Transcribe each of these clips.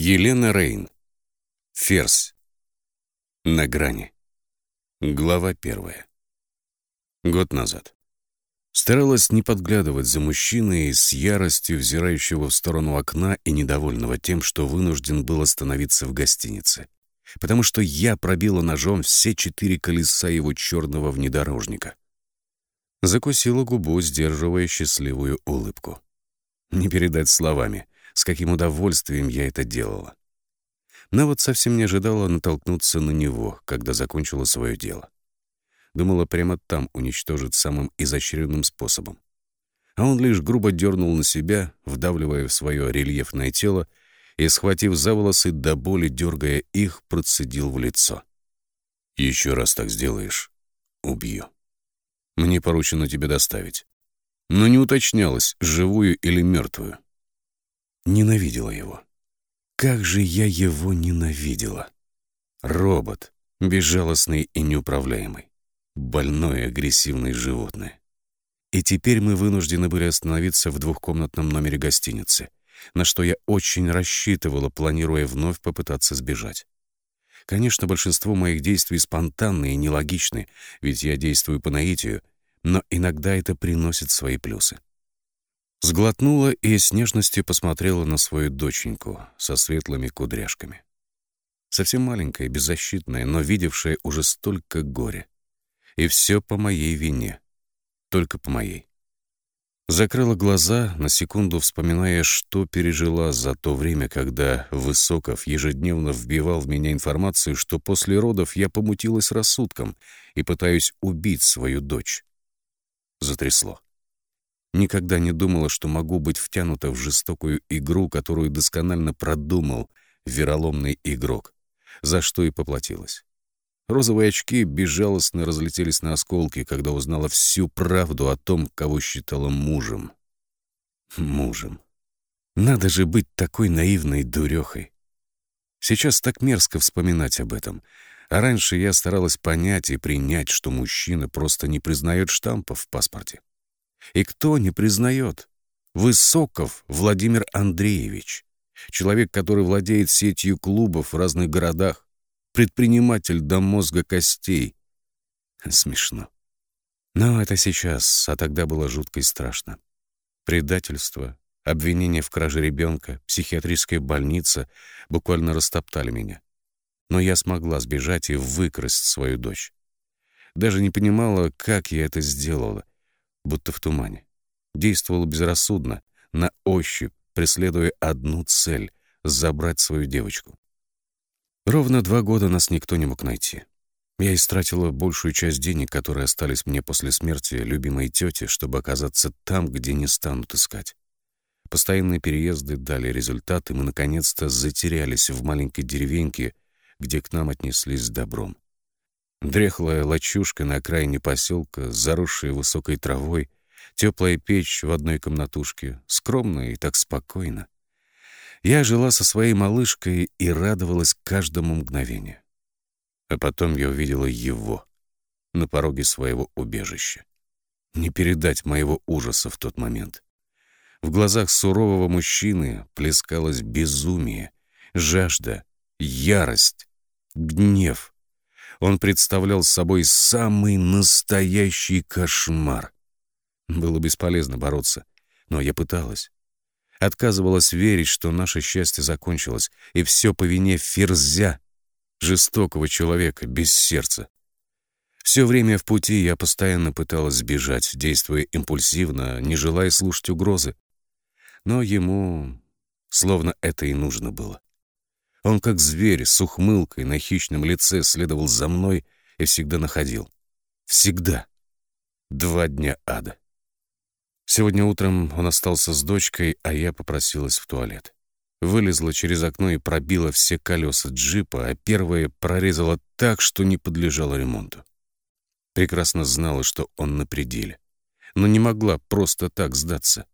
Елена Рейн. Ферзь. На грани. Глава первая. Год назад. Старалась не подглядывать за мужчиной с яростью взирающего в сторону окна и недовольного тем, что вынужден был остановиться в гостинице. Потому что я пробила ножом все четыре колеса его черного внедорожника. Закусила губу, сдерживая счастливую улыбку. Не передать словами — с каким удовольствием я это делала. Но вот совсем не ожидала натолкнуться на него, когда закончила свое дело. Думала, прямо там уничтожить самым изощренным способом. А он лишь грубо дернул на себя, вдавливая в свое рельефное тело, и, схватив за волосы до боли, дергая их, процедил в лицо. «Еще раз так сделаешь — убью. Мне поручено тебя доставить. Но не уточнялось, живую или мертвую. Ненавидела его. Как же я его ненавидела. Робот, безжалостный и неуправляемый. Больное агрессивное животное. И теперь мы вынуждены были остановиться в двухкомнатном номере гостиницы, на что я очень рассчитывала, планируя вновь попытаться сбежать. Конечно, большинство моих действий спонтанны и нелогичны, ведь я действую по наитию, но иногда это приносит свои плюсы. Сглотнула и с нежностью посмотрела на свою доченьку со светлыми кудряшками. Совсем маленькая, беззащитная, но видевшая уже столько горя. И все по моей вине. Только по моей. Закрыла глаза, на секунду вспоминая, что пережила за то время, когда Высоков ежедневно вбивал в меня информацию, что после родов я помутилась рассудком и пытаюсь убить свою дочь. Затрясло. Никогда не думала, что могу быть втянута в жестокую игру, которую досконально продумал вероломный игрок, за что и поплатилась. Розовые очки безжалостно разлетелись на осколки, когда узнала всю правду о том, кого считала мужем. Мужем. Надо же быть такой наивной дурехой. Сейчас так мерзко вспоминать об этом. А раньше я старалась понять и принять, что мужчина просто не признает штампов в паспорте. И кто не признает? Высоков Владимир Андреевич. Человек, который владеет сетью клубов в разных городах. Предприниматель до мозга костей. Смешно. Но это сейчас, а тогда было жутко и страшно. Предательство, обвинение в краже ребенка, психиатрическая больница буквально растоптали меня. Но я смогла сбежать и выкрасть свою дочь. Даже не понимала, как я это сделала — будто в тумане. Действовал безрассудно, на ощупь, преследуя одну цель — забрать свою девочку. Ровно два года нас никто не мог найти. Я истратила большую часть денег, которые остались мне после смерти любимой тети, чтобы оказаться там, где не станут искать. Постоянные переезды дали результат, и мы наконец-то затерялись в маленькой деревеньке, где к нам отнеслись с добром. Дряхлая лачушка на окраине поселка, заросшая высокой травой, теплая печь в одной комнатушке, скромно и так спокойно. Я жила со своей малышкой и радовалась каждому мгновению. А потом я увидела его на пороге своего убежища. Не передать моего ужаса в тот момент. В глазах сурового мужчины плескалось безумие, жажда, ярость, гнев — он представлял собой самый настоящий кошмар. Было бесполезно бороться, но я пыталась. Отказывалась верить, что наше счастье закончилось, и все по вине Ферзя, жестокого человека, без сердца. Все время в пути я постоянно пыталась сбежать, действуя импульсивно, не желая слушать угрозы. Но ему словно это и нужно было. Он, как зверь, с ухмылкой на хищном лице следовал за мной и всегда находил. Всегда. Два дня ада. Сегодня утром он остался с дочкой, а я попросилась в туалет. Вылезла через окно и пробила все колеса джипа, а первое прорезала так, что не подлежало ремонту. Прекрасно знала, что он на пределе, но не могла просто так сдаться.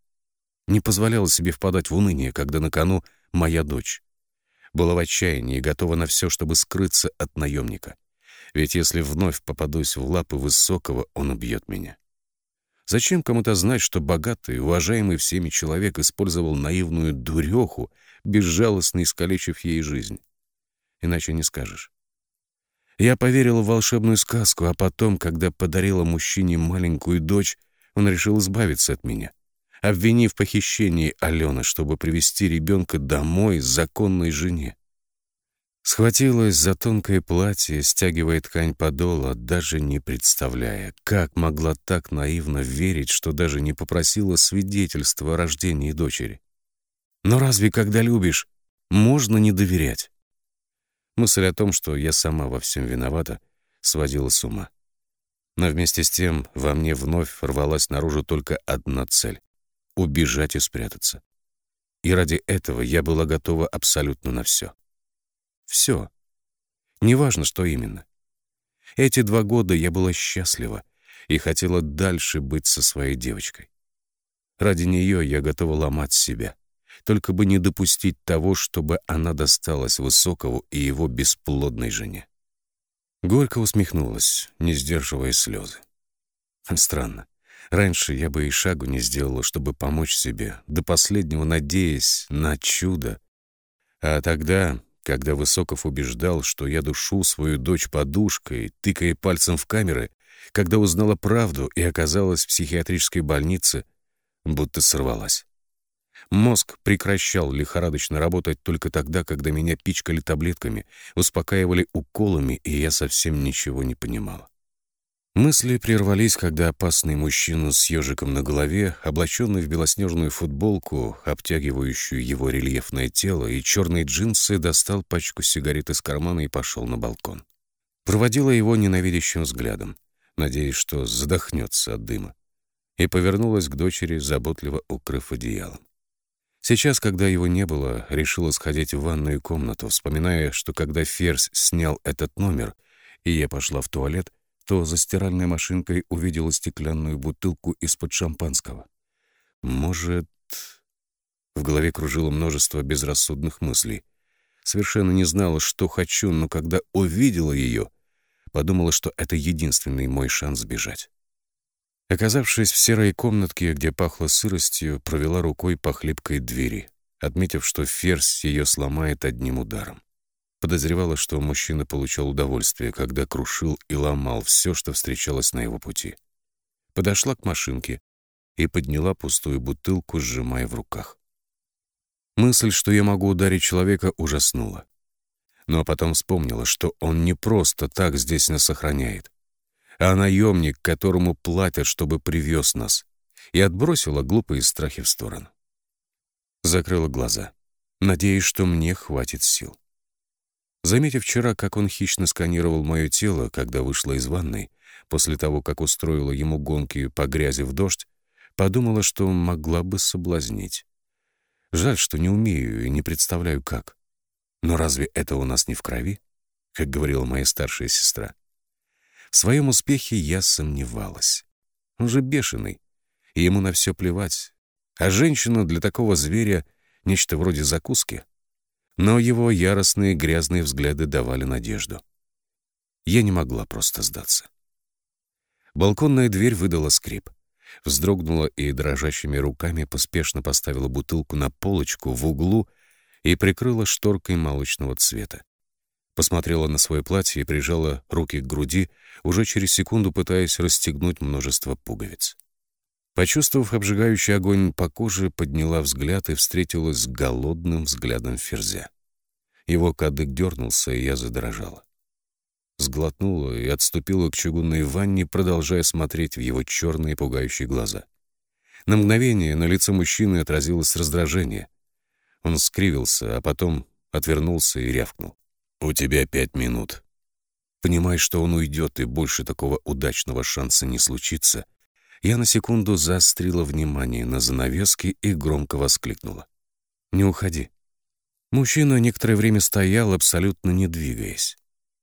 Не позволяла себе впадать в уныние, когда на кону моя дочь была в отчаянии и готова на все, чтобы скрыться от наемника. Ведь если вновь попадусь в лапы Высокого, он убьет меня. Зачем кому-то знать, что богатый, уважаемый всеми человек использовал наивную дуреху, безжалостно искалечив ей жизнь? Иначе не скажешь. Я поверила в волшебную сказку, а потом, когда подарила мужчине маленькую дочь, он решил избавиться от меня, обвинив в похищении Алены, чтобы привести ребенка домой законной жене. Схватилась за тонкое платье, стягивая ткань подола, даже не представляя, как могла так наивно верить, что даже не попросила свидетельства о рождении дочери. Но разве, когда любишь, можно не доверять? Мысль о том, что я сама во всем виновата, сводила с ума. Но вместе с тем во мне вновь рвалась наружу только одна цель — убежать и спрятаться. И ради этого я была готова абсолютно на все. Все. Неважно, что именно. Эти два года я была счастлива и хотела дальше быть со своей девочкой. Ради нее я готова ломать себя, только бы не допустить того, чтобы она досталась Высокову и его бесплодной жене. Горько усмехнулась, не сдерживая слезы. Странно. Раньше я бы и шагу не сделала, чтобы помочь себе, до последнего надеясь на чудо. А тогда когда Высоков убеждал, что я душу свою дочь подушкой, тыкая пальцем в камеры, когда узнала правду и оказалась в психиатрической больнице, будто сорвалась. Мозг прекращал лихорадочно работать только тогда, когда меня пичкали таблетками, успокаивали уколами, и я совсем ничего не понимала. Мысли прервались, когда опасный мужчина с ежиком на голове, облаченный в белоснежную футболку, обтягивающую его рельефное тело, и черные джинсы, достал пачку сигарет из кармана и пошел на балкон. Проводила его ненавидящим взглядом, надеясь, что задохнется от дыма, и повернулась к дочери, заботливо укрыв одеялом. Сейчас, когда его не было, решила сходить в ванную комнату, вспоминая, что когда Ферзь снял этот номер, и я пошла в туалет, то за стиральной машинкой увидела стеклянную бутылку из-под шампанского. Может... В голове кружило множество безрассудных мыслей. Совершенно не знала, что хочу, но когда увидела ее, подумала, что это единственный мой шанс сбежать. Оказавшись в серой комнатке, где пахло сыростью, провела рукой по хлипкой двери, отметив, что ферзь ее сломает одним ударом. Подозревала, что мужчина получал удовольствие, когда крушил и ломал все, что встречалось на его пути. Подошла к машинке и подняла пустую бутылку, сжимая в руках. Мысль, что я могу ударить человека, ужаснула. Но потом вспомнила, что он не просто так здесь нас сохраняет, а наемник, которому платят, чтобы привез нас, и отбросила глупые страхи в сторону. Закрыла глаза, надеясь, что мне хватит сил. Заметив вчера, как он хищно сканировал мое тело, когда вышла из ванной, после того, как устроила ему гонки по грязи в дождь, подумала, что могла бы соблазнить. Жаль, что не умею и не представляю, как. Но разве это у нас не в крови, как говорила моя старшая сестра? В своем успехе я сомневалась. Он же бешеный, и ему на все плевать. А женщина для такого зверя — нечто вроде закуски — но его яростные грязные взгляды давали надежду. Я не могла просто сдаться. Балконная дверь выдала скрип. Вздрогнула и дрожащими руками поспешно поставила бутылку на полочку в углу и прикрыла шторкой молочного цвета. Посмотрела на свое платье и прижала руки к груди, уже через секунду пытаясь расстегнуть множество пуговиц. Почувствовав обжигающий огонь по коже, подняла взгляд и встретилась с голодным взглядом ферзя. Его кадык дернулся, и я задрожала. Сглотнула и отступила к чугунной ванне, продолжая смотреть в его черные пугающие глаза. На мгновение на лице мужчины отразилось раздражение. Он скривился, а потом отвернулся и рявкнул. «У тебя пять минут». Понимая, что он уйдет и больше такого удачного шанса не случится, я на секунду заострила внимание на занавеске и громко воскликнула. «Не уходи». Мужчина некоторое время стоял, абсолютно не двигаясь.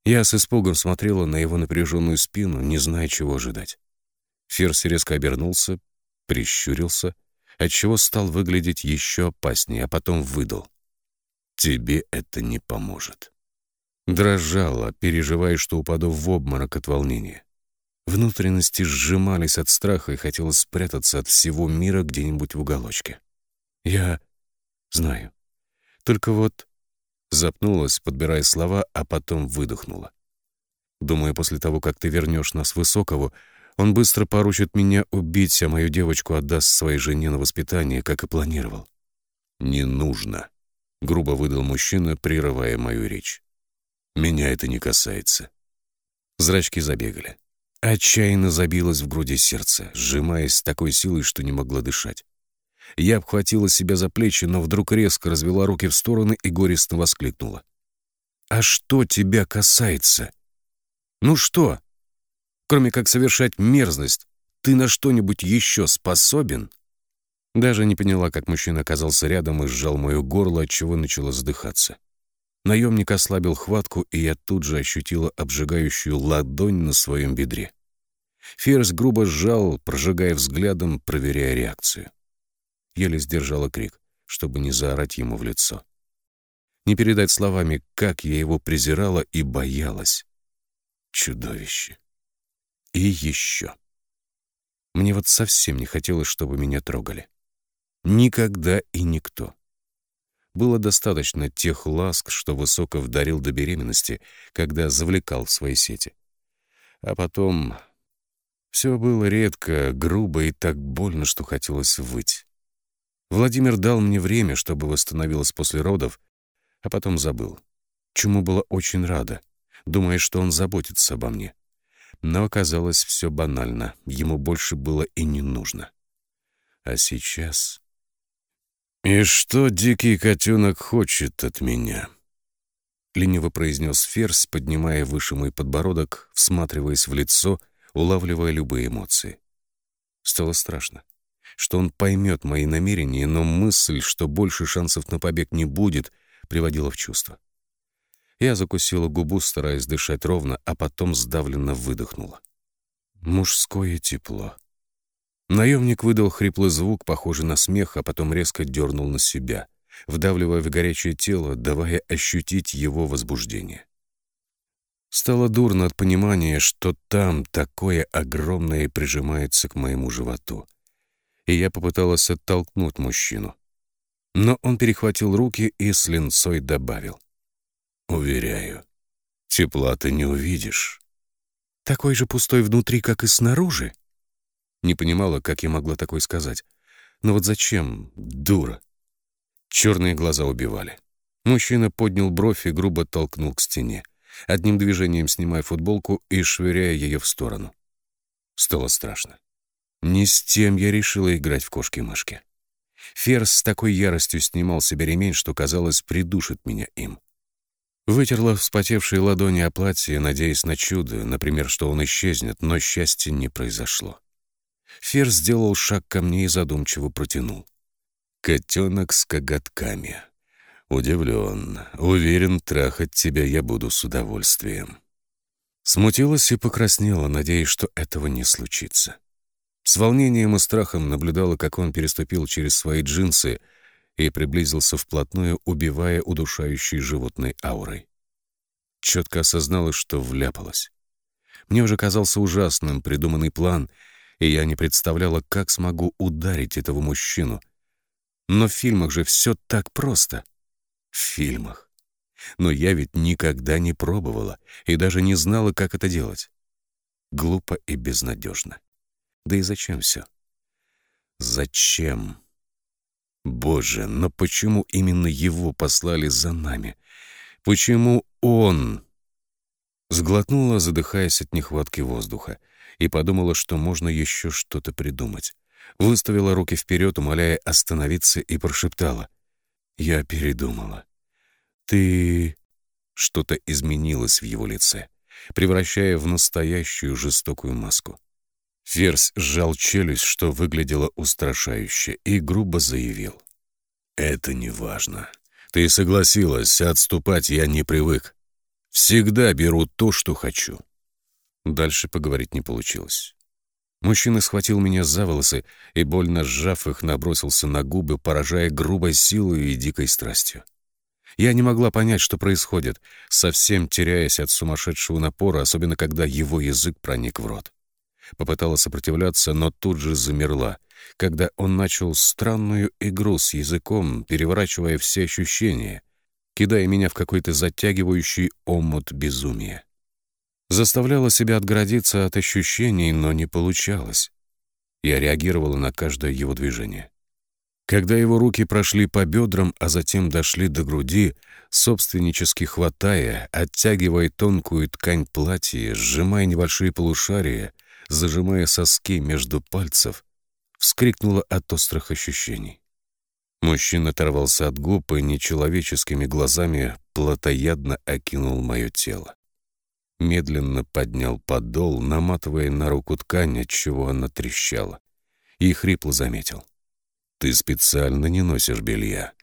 Я с испугом смотрела на его напряженную спину, не зная, чего ожидать. Ферс резко обернулся, прищурился, отчего стал выглядеть еще опаснее, а потом выдал. «Тебе это не поможет». Дрожала, переживая, что упаду в обморок от волнения. Внутренности сжимались от страха и хотелось спрятаться от всего мира где-нибудь в уголочке. Я знаю. Только вот запнулась, подбирая слова, а потом выдохнула. Думаю, после того, как ты вернешь нас Высокову, он быстро поручит меня убить, а мою девочку отдаст своей жене на воспитание, как и планировал. «Не нужно», — грубо выдал мужчина, прерывая мою речь. «Меня это не касается». Зрачки забегали. Отчаянно забилось в груди сердце, сжимаясь с такой силой, что не могла дышать. Я обхватила себя за плечи, но вдруг резко развела руки в стороны и горестно воскликнула. «А что тебя касается?» «Ну что? Кроме как совершать мерзость, ты на что-нибудь еще способен?» Даже не поняла, как мужчина оказался рядом и сжал мое горло, отчего начала задыхаться. Наемник ослабил хватку, и я тут же ощутила обжигающую ладонь на своем бедре. Ферзь грубо сжал, прожигая взглядом, проверяя реакцию. Еле сдержала крик, чтобы не заорать ему в лицо. Не передать словами, как я его презирала и боялась. Чудовище. И еще. Мне вот совсем не хотелось, чтобы меня трогали. Никогда и никто было достаточно тех ласк, что Высоков дарил до беременности, когда завлекал в свои сети. А потом все было редко, грубо и так больно, что хотелось выть. Владимир дал мне время, чтобы восстановилась после родов, а потом забыл, чему была очень рада, думая, что он заботится обо мне. Но оказалось все банально, ему больше было и не нужно. А сейчас... «И что дикий котенок хочет от меня?» Лениво произнес Ферзь, поднимая выше мой подбородок, всматриваясь в лицо, улавливая любые эмоции. Стало страшно, что он поймет мои намерения, но мысль, что больше шансов на побег не будет, приводила в чувство. Я закусила губу, стараясь дышать ровно, а потом сдавленно выдохнула. Мужское тепло. Наемник выдал хриплый звук, похожий на смех, а потом резко дернул на себя, вдавливая в горячее тело, давая ощутить его возбуждение. Стало дурно от понимания, что там такое огромное прижимается к моему животу. И я попыталась оттолкнуть мужчину. Но он перехватил руки и с линцой добавил. «Уверяю, тепла ты не увидишь». «Такой же пустой внутри, как и снаружи?» Не понимала, как я могла такое сказать. Но вот зачем, дура? Черные глаза убивали. Мужчина поднял бровь и грубо толкнул к стене, одним движением снимая футболку и швыряя ее в сторону. Стало страшно. Не с тем я решила играть в кошки-мышки. Ферс с такой яростью снимал себе ремень, что, казалось, придушит меня им. Вытерла вспотевшие ладони о платье, надеясь на чудо, например, что он исчезнет, но счастья не произошло. Фер сделал шаг ко мне и задумчиво протянул. «Котенок с коготками. Удивлен. Уверен, трахать тебя я буду с удовольствием». Смутилась и покраснела, надеясь, что этого не случится. С волнением и страхом наблюдала, как он переступил через свои джинсы и приблизился вплотную, убивая удушающей животной аурой. Четко осознала, что вляпалась. Мне уже казался ужасным придуманный план — и я не представляла, как смогу ударить этого мужчину. Но в фильмах же все так просто. В фильмах. Но я ведь никогда не пробовала и даже не знала, как это делать. Глупо и безнадежно. Да и зачем все? Зачем? Боже, но почему именно его послали за нами? Почему он? Сглотнула, задыхаясь от нехватки воздуха и подумала, что можно еще что-то придумать. Выставила руки вперед, умоляя остановиться, и прошептала. «Я передумала. Ты...» Что-то изменилось в его лице, превращая в настоящую жестокую маску. Ферзь сжал челюсть, что выглядело устрашающе, и грубо заявил. «Это не важно. Ты согласилась, отступать я не привык. Всегда беру то, что хочу. Дальше поговорить не получилось. Мужчина схватил меня за волосы и, больно сжав их, набросился на губы, поражая грубой силой и дикой страстью. Я не могла понять, что происходит, совсем теряясь от сумасшедшего напора, особенно когда его язык проник в рот. попыталась сопротивляться, но тут же замерла, когда он начал странную игру с языком, переворачивая все ощущения, кидая меня в какой-то затягивающий омут безумия. Заставляла себя отгородиться от ощущений, но не получалось. Я реагировала на каждое его движение. Когда его руки прошли по бедрам, а затем дошли до груди, собственнически хватая, оттягивая тонкую ткань платья, сжимая небольшие полушария, зажимая соски между пальцев, вскрикнула от острых ощущений. Мужчина оторвался от губ и нечеловеческими глазами плотоядно окинул мое тело. Медленно поднял подол, наматывая на руку ткань, от чего она трещала, и хрипло заметил. «Ты специально не носишь белья,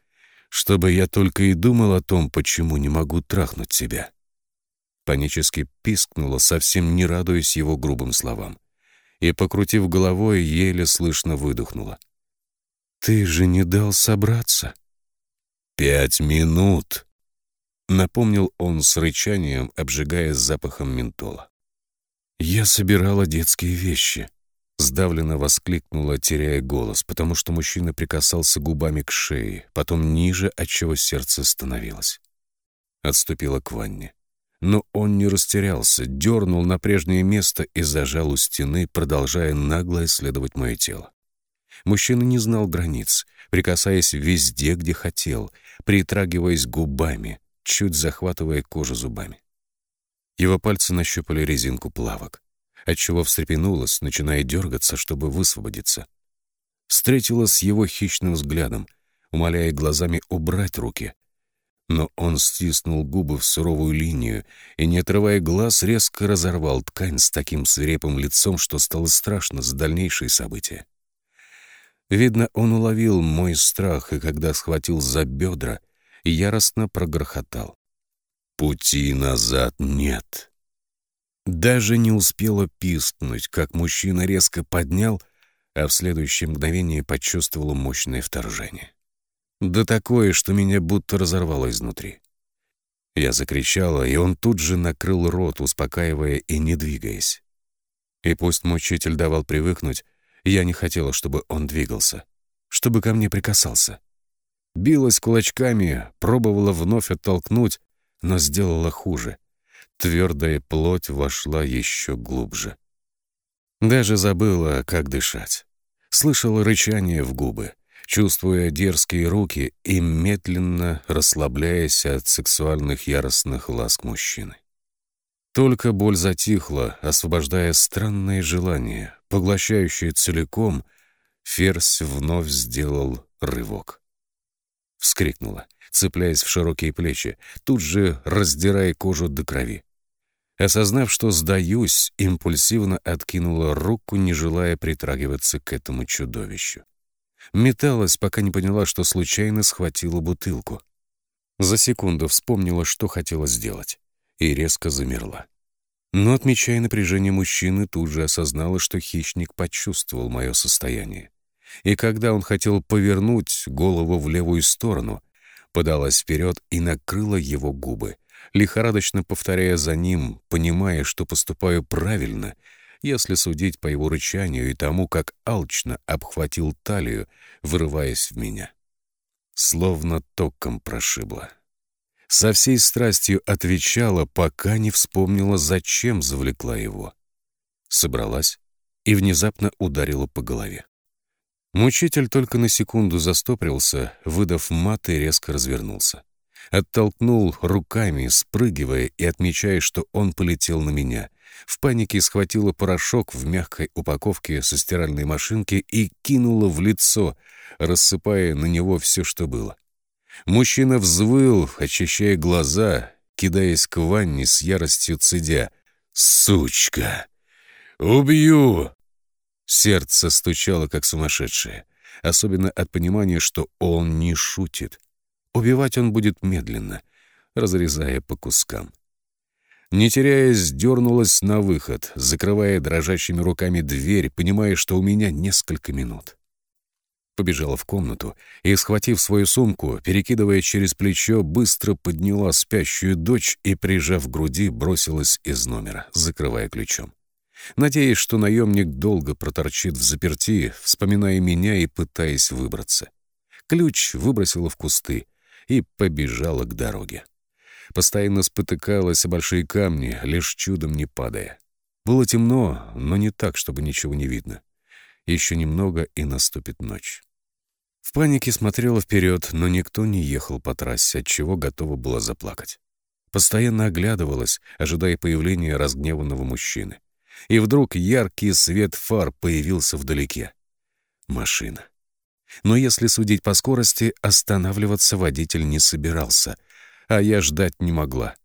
чтобы я только и думал о том, почему не могу трахнуть тебя». Панически пискнула, совсем не радуясь его грубым словам, и, покрутив головой, еле слышно выдохнула. «Ты же не дал собраться?» «Пять минут!» — напомнил он с рычанием, обжигая запахом ментола. «Я собирала детские вещи», — сдавленно воскликнула, теряя голос, потому что мужчина прикасался губами к шее, потом ниже, отчего сердце становилось. Отступила к ванне. Но он не растерялся, дернул на прежнее место и зажал у стены, продолжая нагло исследовать мое тело. Мужчина не знал границ, прикасаясь везде, где хотел, притрагиваясь губами, чуть захватывая кожу зубами. Его пальцы нащупали резинку плавок, отчего встрепенулась, начиная дергаться, чтобы высвободиться. Встретилась с его хищным взглядом, умоляя глазами убрать руки. Но он стиснул губы в суровую линию и, не отрывая глаз, резко разорвал ткань с таким свирепым лицом, что стало страшно за дальнейшие события. Видно, он уловил мой страх, и когда схватил за бедра, яростно прогрохотал. «Пути назад нет». Даже не успела пискнуть, как мужчина резко поднял, а в следующее мгновение почувствовала мощное вторжение. Да такое, что меня будто разорвало изнутри. Я закричала, и он тут же накрыл рот, успокаивая и не двигаясь. И пусть мой учитель давал привыкнуть, я не хотела, чтобы он двигался, чтобы ко мне прикасался. Билась кулачками, пробовала вновь оттолкнуть, но сделала хуже. Твердая плоть вошла еще глубже. Даже забыла, как дышать. Слышала рычание в губы, чувствуя дерзкие руки и медленно расслабляясь от сексуальных яростных ласк мужчины. Только боль затихла, освобождая странное желание, поглощающее целиком, ферзь вновь сделал рывок. Вскрикнула, цепляясь в широкие плечи, тут же раздирая кожу до крови. Осознав, что сдаюсь, импульсивно откинула руку, не желая притрагиваться к этому чудовищу. Металась, пока не поняла, что случайно схватила бутылку. За секунду вспомнила, что хотела сделать и резко замерла. Но, отмечая напряжение мужчины, тут же осознала, что хищник почувствовал мое состояние. И когда он хотел повернуть голову в левую сторону, подалась вперед и накрыла его губы, лихорадочно повторяя за ним, понимая, что поступаю правильно, если судить по его рычанию и тому, как алчно обхватил талию, вырываясь в меня. Словно током прошибло со всей страстью отвечала, пока не вспомнила, зачем завлекла его. Собралась и внезапно ударила по голове. Мучитель только на секунду застопрился, выдав мат и резко развернулся. Оттолкнул руками, спрыгивая и отмечая, что он полетел на меня. В панике схватила порошок в мягкой упаковке со стиральной машинки и кинула в лицо, рассыпая на него все, что было. Мужчина взвыл, очищая глаза, кидаясь к ванне с яростью цедя. «Сучка! Убью!» Сердце стучало, как сумасшедшее, особенно от понимания, что он не шутит. Убивать он будет медленно, разрезая по кускам. Не теряясь, дернулась на выход, закрывая дрожащими руками дверь, понимая, что у меня несколько минут побежала в комнату и, схватив свою сумку, перекидывая через плечо, быстро подняла спящую дочь и, прижав к груди, бросилась из номера, закрывая ключом. Надеясь, что наемник долго проторчит в заперти, вспоминая меня и пытаясь выбраться. Ключ выбросила в кусты и побежала к дороге. Постоянно спотыкалась о большие камни, лишь чудом не падая. Было темно, но не так, чтобы ничего не видно. Еще немного, и наступит ночь. В панике смотрела вперед, но никто не ехал по трассе, отчего готова была заплакать. Постоянно оглядывалась, ожидая появления разгневанного мужчины. И вдруг яркий свет фар появился вдалеке. Машина. Но если судить по скорости, останавливаться водитель не собирался, а я ждать не могла.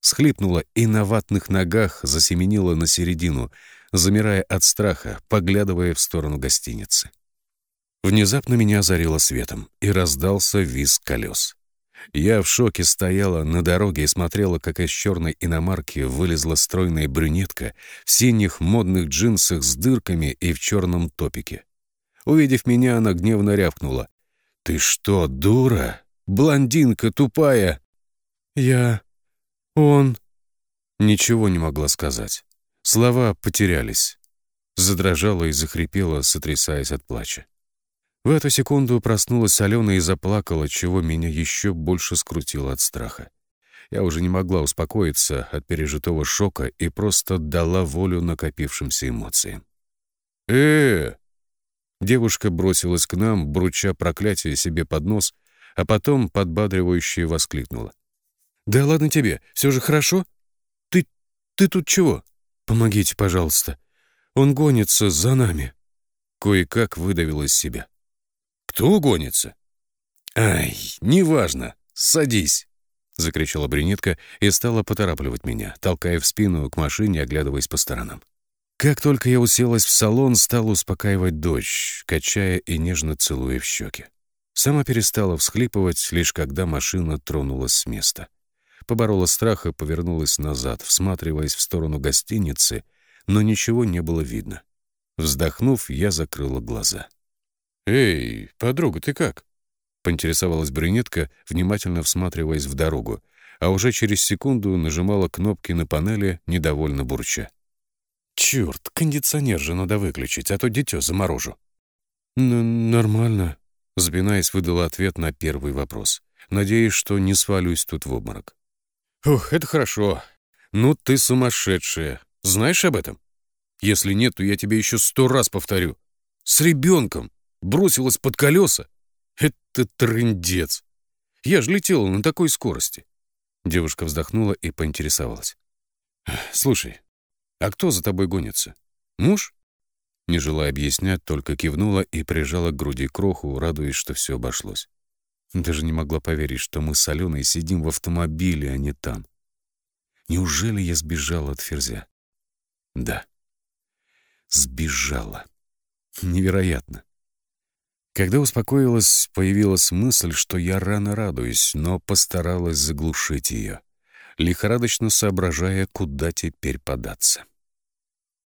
Схлипнула и на ватных ногах засеменила на середину, замирая от страха, поглядывая в сторону гостиницы. Внезапно меня озарило светом, и раздался визг колес. Я в шоке стояла на дороге и смотрела, как из черной иномарки вылезла стройная брюнетка в синих модных джинсах с дырками и в черном топике. Увидев меня, она гневно рявкнула. «Ты что, дура? Блондинка тупая!» «Я... он...» Ничего не могла сказать. Слова потерялись. Задрожала и захрипела, сотрясаясь от плача. В эту секунду проснулась Алена и заплакала, чего меня еще больше скрутило от страха. Я уже не могла успокоиться от пережитого шока и просто дала волю накопившимся эмоциям. э Девушка бросилась к нам, бруча проклятие себе под нос, а потом подбадривающе воскликнула. «Да ладно тебе, все же хорошо? Ты... ты тут чего?» «Помогите, пожалуйста. Он гонится за нами». Кое-как выдавил из себя. «Кто гонится?» «Ай, неважно. Садись!» — закричала брюнетка и стала поторапливать меня, толкая в спину к машине, оглядываясь по сторонам. Как только я уселась в салон, стал успокаивать дочь, качая и нежно целуя в щеки. Сама перестала всхлипывать, лишь когда машина тронулась с места поборола страх и повернулась назад, всматриваясь в сторону гостиницы, но ничего не было видно. Вздохнув, я закрыла глаза. «Эй, подруга, ты как?» — поинтересовалась брюнетка, внимательно всматриваясь в дорогу, а уже через секунду нажимала кнопки на панели, недовольно бурча. «Чёрт, кондиционер же надо выключить, а то дитё заморожу». «Нормально», — сбинаясь, выдала ответ на первый вопрос, надеясь, что не свалюсь тут в обморок. «Ух, это хорошо. Ну ты сумасшедшая. Знаешь об этом? Если нет, то я тебе еще сто раз повторю. С ребенком бросилась под колеса. Это трындец. Я же летела на такой скорости». Девушка вздохнула и поинтересовалась. «Слушай, а кто за тобой гонится? Муж?» Не желая объяснять, только кивнула и прижала к груди кроху, радуясь, что все обошлось. Даже не могла поверить, что мы с Аленой сидим в автомобиле, а не там. Неужели я сбежала от Ферзя? Да. Сбежала. Невероятно. Когда успокоилась, появилась мысль, что я рано радуюсь, но постаралась заглушить ее, лихорадочно соображая, куда теперь податься.